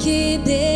que Deus